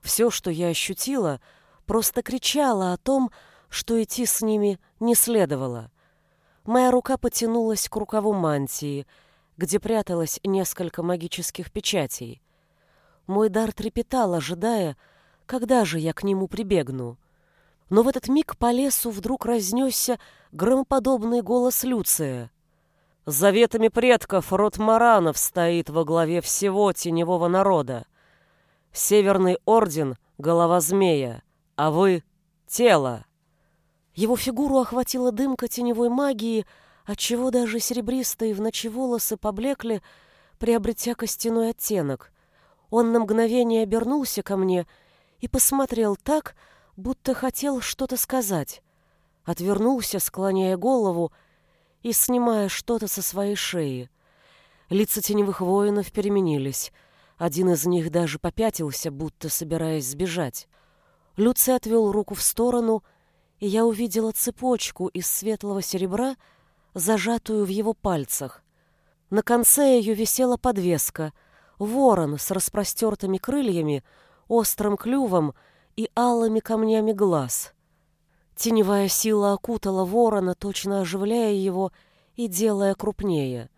Все, что я ощутила, просто кричало о том, что идти с ними не следовало. Моя рука потянулась к рукаву мантии, где пряталось несколько магических печатей. Мой дар трепетал, ожидая, когда же я к нему прибегну. Но в этот миг по лесу вдруг разнесся громоподобный голос Люция. «Заветами предков род Маранов стоит во главе всего теневого народа. Северный орден — голова змея, а вы — тело. Его фигуру охватила дымка теневой магии, отчего даже серебристые в ночи волосы поблекли, приобретя костяной оттенок. Он на мгновение обернулся ко мне и посмотрел так, будто хотел что-то сказать. Отвернулся, склоняя голову и снимая что-то со своей шеи. Лица теневых воинов переменились — один из них даже попятился, будто собираясь сбежать. Люций отвел руку в сторону, и я увидела цепочку из светлого серебра, зажатую в его пальцах. На конце ее висела подвеска, ворон с распростертыми крыльями, острым клювом и алыми камнями глаз. Теневая сила окутала ворона, точно оживляя его и делая крупнее.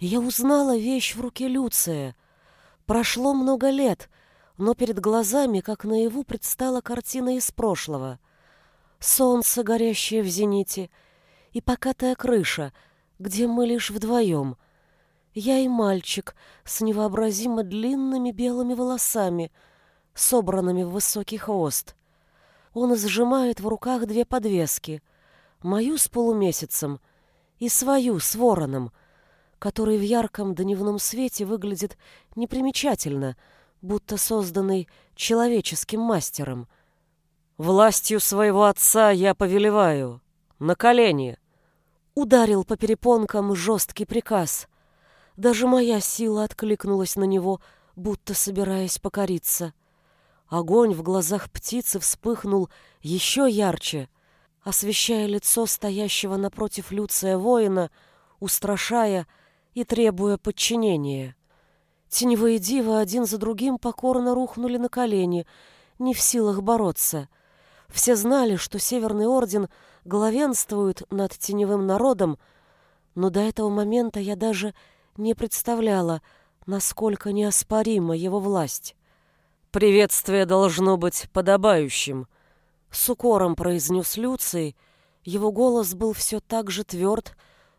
Я узнала вещь в руке Люция — Прошло много лет, но перед глазами, как наяву, предстала картина из прошлого. Солнце, горящее в зените, и покатая крыша, где мы лишь вдвоем. Я и мальчик с невообразимо длинными белыми волосами, собранными в высокий хвост. Он сжимает в руках две подвески, мою с полумесяцем и свою с вороном — который в ярком дневном свете выглядит непримечательно, будто созданный человеческим мастером. «Властью своего отца я повелеваю! На колени!» Ударил по перепонкам жесткий приказ. Даже моя сила откликнулась на него, будто собираясь покориться. Огонь в глазах птицы вспыхнул еще ярче, освещая лицо стоящего напротив Люция воина, устрашая и требуя подчинения. Теневые дивы один за другим покорно рухнули на колени, не в силах бороться. Все знали, что Северный Орден главенствует над теневым народом, но до этого момента я даже не представляла, насколько неоспорима его власть. «Приветствие должно быть подобающим», — с укором произнес Люций. Его голос был все так же тверд,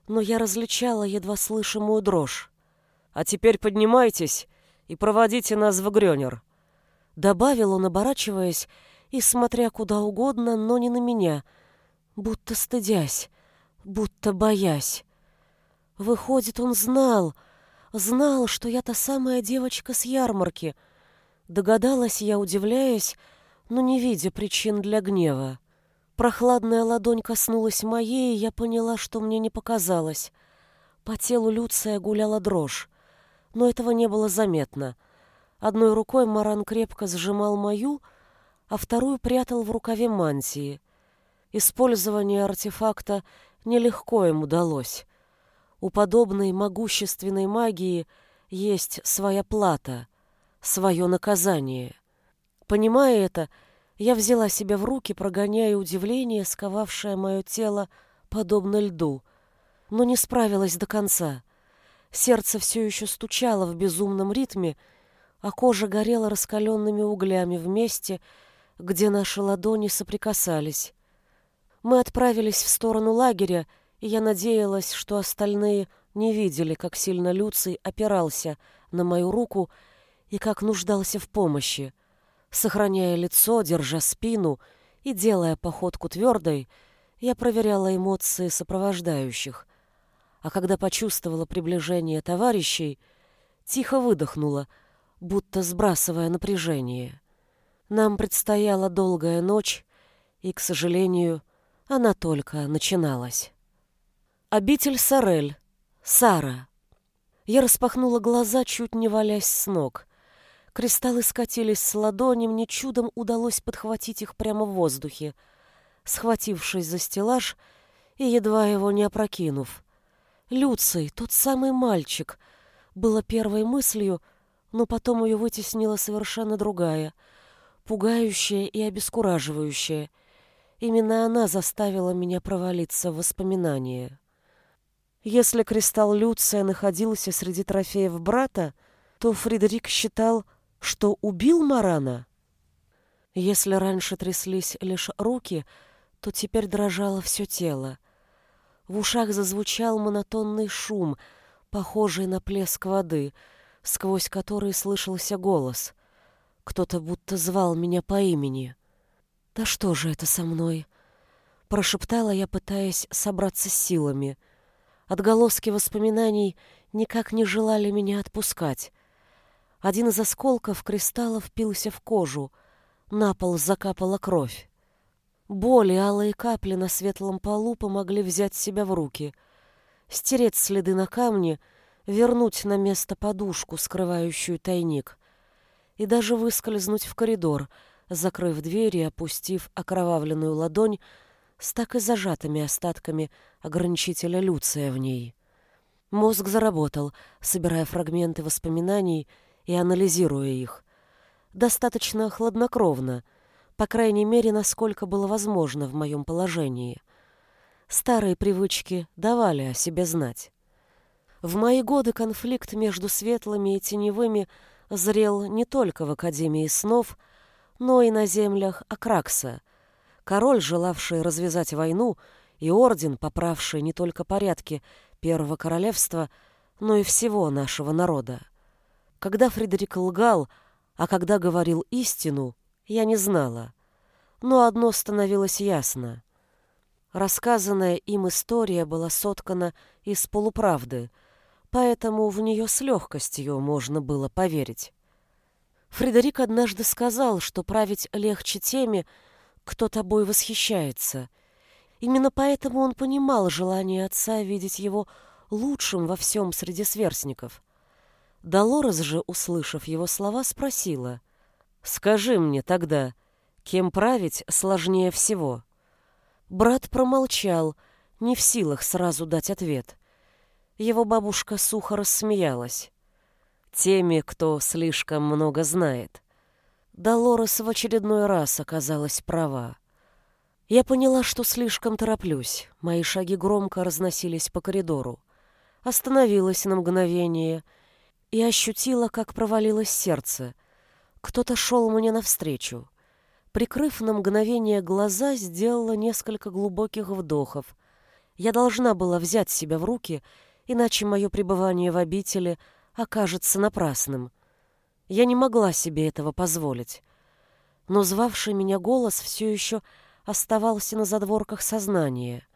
но я различала едва слышимую дрожь. «А теперь поднимайтесь и проводите нас в Грёнер», — добавил он, оборачиваясь и смотря куда угодно, но не на меня, будто стыдясь, будто боясь. Выходит, он знал, знал, что я та самая девочка с ярмарки. Догадалась я, удивляясь, но не видя причин для гнева. Прохладная ладонь коснулась моей, и я поняла, что мне не показалось. По телу Люция гуляла дрожь, но этого не было заметно. Одной рукой Маран крепко сжимал мою, а вторую прятал в рукаве мантии. Использование артефакта нелегко им удалось. У подобной могущественной магии есть своя плата — свое наказание. Понимая это, я взяла себя в руки, прогоняя удивление, сковавшее мое тело, подобно льду, но не справилась до конца. Сердце все еще стучало в безумном ритме, а кожа горела раскаленными углями в месте, где наши ладони соприкасались. Мы отправились в сторону лагеря, и я надеялась, что остальные не видели, как сильно Люций опирался на мою руку и как нуждался в помощи. Сохраняя лицо, держа спину и делая походку твердой, я проверяла эмоции сопровождающих. А когда почувствовала приближение товарищей, тихо выдохнула, будто сбрасывая напряжение. Нам предстояла долгая ночь, и, к сожалению, она только начиналась. Обитель Сорель. Сара. Я распахнула глаза, чуть не валясь с ног. Кристаллы скатились с ладони, мне чудом удалось подхватить их прямо в воздухе, схватившись за стеллаж и едва его не опрокинув. Люций, тот самый мальчик, было первой мыслью, но потом ее вытеснила совершенно другая, пугающая и обескураживающая. Именно она заставила меня провалиться в воспоминания. Если кристалл Люция находился среди трофеев брата, то Фредерик считал, что убил Марана? Если раньше тряслись лишь руки, то теперь дрожало все тело. В ушах зазвучал монотонный шум, похожий на плеск воды, сквозь который слышался голос. Кто-то будто звал меня по имени. «Да что же это со мной?» Прошептала я, пытаясь собраться с силами. Отголоски воспоминаний никак не желали меня отпускать. Один из осколков кристалла впился в кожу. На пол закапала кровь. Боли, алые капли на светлом полу помогли взять себя в руки. Стереть следы на камне, вернуть на место подушку, скрывающую тайник. И даже выскользнуть в коридор, закрыв дверь и опустив окровавленную ладонь с так и зажатыми остатками ограничителя Люция в ней. Мозг заработал, собирая фрагменты воспоминаний и анализируя их. Достаточно хладнокровно, по крайней мере, насколько было возможно в моем положении. Старые привычки давали о себе знать. В мои годы конфликт между светлыми и теневыми зрел не только в Академии снов, но и на землях Акракса. Король, желавший развязать войну, и орден, поправший не только порядки Первого Королевства, но и всего нашего народа. Когда Фредерик лгал, а когда говорил истину, я не знала. Но одно становилось ясно. Рассказанная им история была соткана из полуправды, поэтому в нее с легкостью можно было поверить. Фредерик однажды сказал, что править легче теми, кто тобой восхищается. Именно поэтому он понимал желание отца видеть его лучшим во всем среди сверстников. Долорес же, услышав его слова, спросила, «Скажи мне тогда, кем править сложнее всего?» Брат промолчал, не в силах сразу дать ответ. Его бабушка сухо рассмеялась. «Теми, кто слишком много знает». Долорес в очередной раз оказалась права. Я поняла, что слишком тороплюсь. Мои шаги громко разносились по коридору. Остановилась на мгновение — и ощутила, как провалилось сердце. Кто-то шел мне навстречу. Прикрыв на мгновение глаза, сделала несколько глубоких вдохов. Я должна была взять себя в руки, иначе мое пребывание в обители окажется напрасным. Я не могла себе этого позволить. Но звавший меня голос все еще оставался на задворках сознания.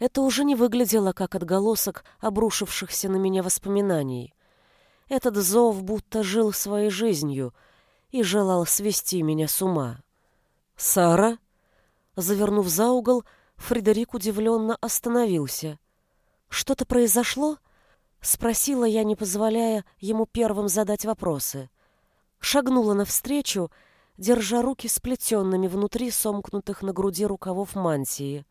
Это уже не выглядело как отголосок обрушившихся на меня воспоминаний. Этот зов будто жил своей жизнью и желал свести меня с ума. «Сара?» Завернув за угол, Фредерик удивленно остановился. «Что-то произошло?» — спросила я, не позволяя ему первым задать вопросы. Шагнула навстречу, держа руки сплетенными внутри сомкнутых на груди рукавов мантии.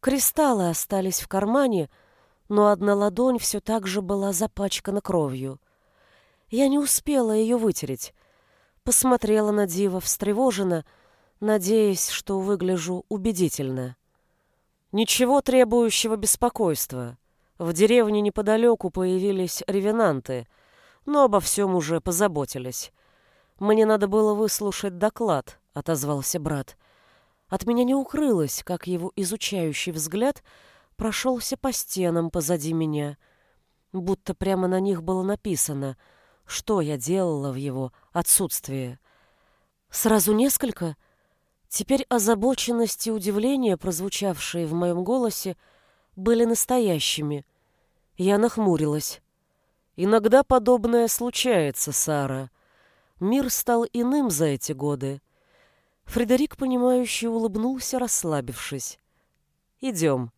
Кристаллы остались в кармане, но одна ладонь все так же была запачкана кровью. Я не успела ее вытереть. Посмотрела на Дива встревоженно, надеясь, что выгляжу убедительно. Ничего требующего беспокойства. В деревне неподалеку появились ревенанты, но обо всем уже позаботились. Мне надо было выслушать доклад, отозвался брат. От меня не укрылось, как его изучающий взгляд прошелся по стенам позади меня, будто прямо на них было написано, что я делала в его отсутствие. Сразу несколько — Теперь озабоченность и удивление, прозвучавшие в моем голосе, были настоящими. Я нахмурилась. Иногда подобное случается, Сара. Мир стал иным за эти годы. Фредерик, понимающе улыбнулся, расслабившись. «Идем».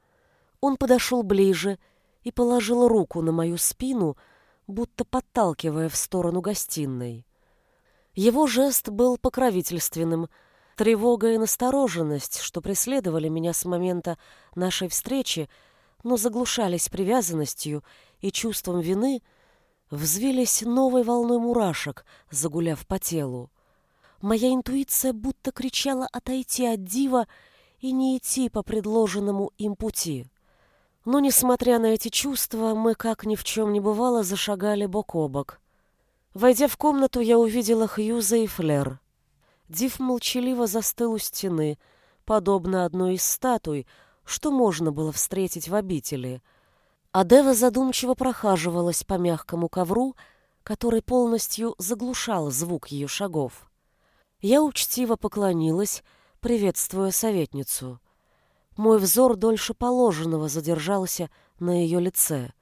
Он подошел ближе и положил руку на мою спину, будто подталкивая в сторону гостиной. Его жест был покровительственным — Тревога и настороженность, что преследовали меня с момента нашей встречи, но заглушались привязанностью и чувством вины, взвились новой волной мурашек, загуляв по телу. Моя интуиция будто кричала отойти от дива и не идти по предложенному им пути. Но, несмотря на эти чувства, мы, как ни в чем не бывало, зашагали бок о бок. Войдя в комнату, я увидела Хьюза и Флер. Див молчаливо застыл у стены, подобно одной из статуй, что можно было встретить в обители. А Дева задумчиво прохаживалась по мягкому ковру, который полностью заглушал звук ее шагов. Я учтиво поклонилась, приветствуя советницу. Мой взор дольше положенного задержался на ее лице.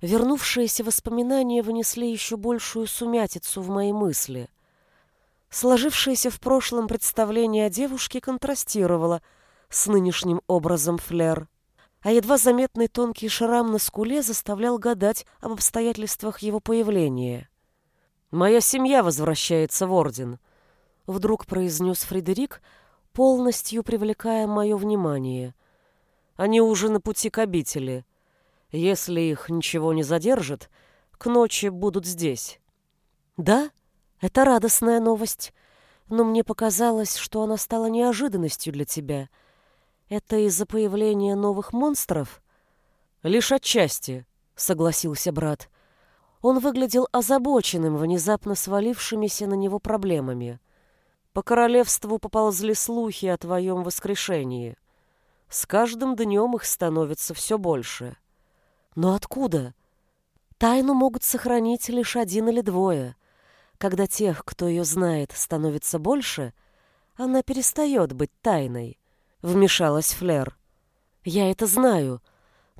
Вернувшиеся воспоминания внесли еще большую сумятицу в мои мысли. Сложившееся в прошлом представление о девушке контрастировало с нынешним образом Флер, а едва заметный тонкий шрам на скуле заставлял гадать об обстоятельствах его появления. «Моя семья возвращается в Орден», — вдруг произнес Фредерик, полностью привлекая мое внимание. «Они уже на пути к обители. Если их ничего не задержит, к ночи будут здесь». «Да?» Это радостная новость, но мне показалось, что она стала неожиданностью для тебя. Это из-за появления новых монстров? Лишь отчасти, согласился брат. Он выглядел озабоченным внезапно свалившимися на него проблемами. По королевству поползли слухи о твоем воскрешении. С каждым днем их становится все больше. Но откуда? Тайну могут сохранить лишь один или двое — когда тех, кто ее знает, становится больше, она перестает быть тайной, вмешалась Флер. Я это знаю,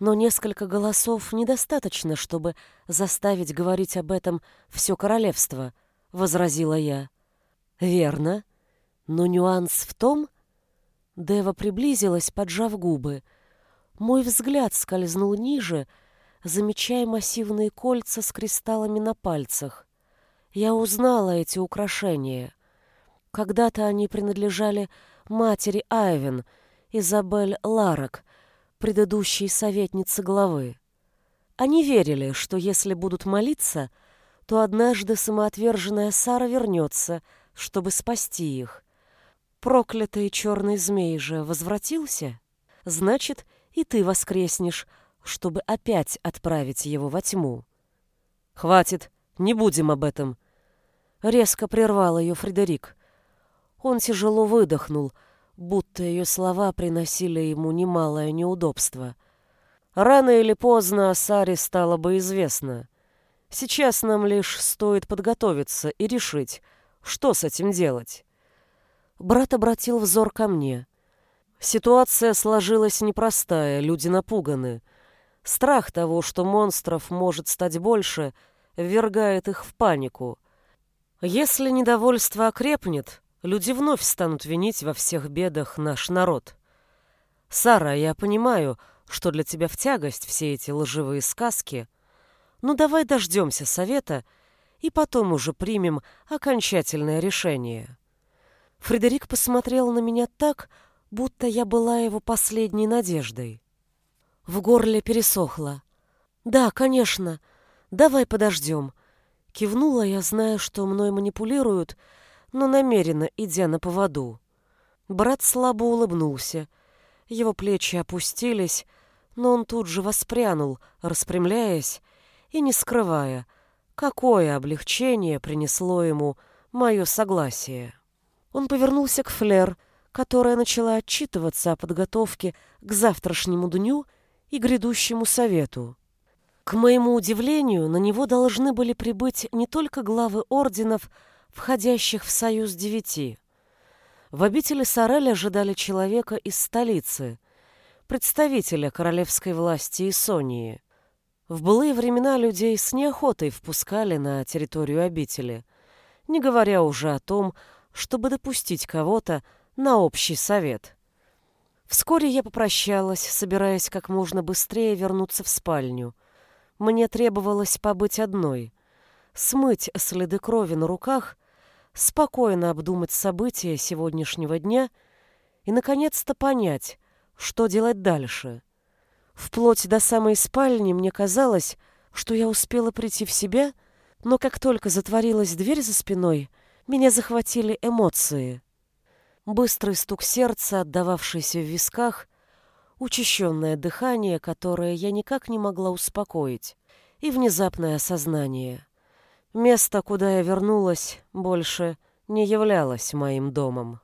но несколько голосов недостаточно, чтобы заставить говорить об этом все королевство, возразила я. Верно, но нюанс в том, Дева приблизилась, поджав губы. Мой взгляд скользнул ниже, замечая массивные кольца с кристаллами на пальцах. Я узнала эти украшения. Когда-то они принадлежали матери Айвен, Изабель Ларок, предыдущей советнице главы. Они верили, что если будут молиться, то однажды самоотверженная Сара вернется, чтобы спасти их. Проклятый черный змей же возвратился. Значит, и ты воскреснешь, чтобы опять отправить его во тьму. «Хватит, не будем об этом», Резко прервал ее Фредерик. Он тяжело выдохнул, будто ее слова приносили ему немалое неудобство. Рано или поздно о Саре стало бы известно. Сейчас нам лишь стоит подготовиться и решить, что с этим делать. Брат обратил взор ко мне. Ситуация сложилась непростая, люди напуганы. Страх того, что монстров может стать больше, ввергает их в панику. Если недовольство окрепнет, люди вновь станут винить во всех бедах наш народ. Сара, я понимаю, что для тебя в тягость все эти лживые сказки, но давай дождемся совета и потом уже примем окончательное решение. Фредерик посмотрел на меня так, будто я была его последней надеждой. В горле пересохло. «Да, конечно. Давай подождем», Кивнула я, зная, что мной манипулируют, но намеренно идя на поводу. Брат слабо улыбнулся. Его плечи опустились, но он тут же воспрянул, распрямляясь и не скрывая, какое облегчение принесло ему мое согласие. Он повернулся к Флер, которая начала отчитываться о подготовке к завтрашнему дню и грядущему совету. К моему удивлению, на него должны были прибыть не только главы орденов, входящих в Союз Девяти. В обители Сорель ожидали человека из столицы, представителя королевской власти Исонии. В былые времена людей с неохотой впускали на территорию обители, не говоря уже о том, чтобы допустить кого-то на общий совет. Вскоре я попрощалась, собираясь как можно быстрее вернуться в спальню — мне требовалось побыть одной, смыть следы крови на руках, спокойно обдумать события сегодняшнего дня и, наконец-то, понять, что делать дальше. Вплоть до самой спальни мне казалось, что я успела прийти в себя, но как только затворилась дверь за спиной, меня захватили эмоции. Быстрый стук сердца, отдававшийся в висках, учащенное дыхание, которое я никак не могла успокоить, и внезапное осознание. Место, куда я вернулась, больше не являлось моим домом.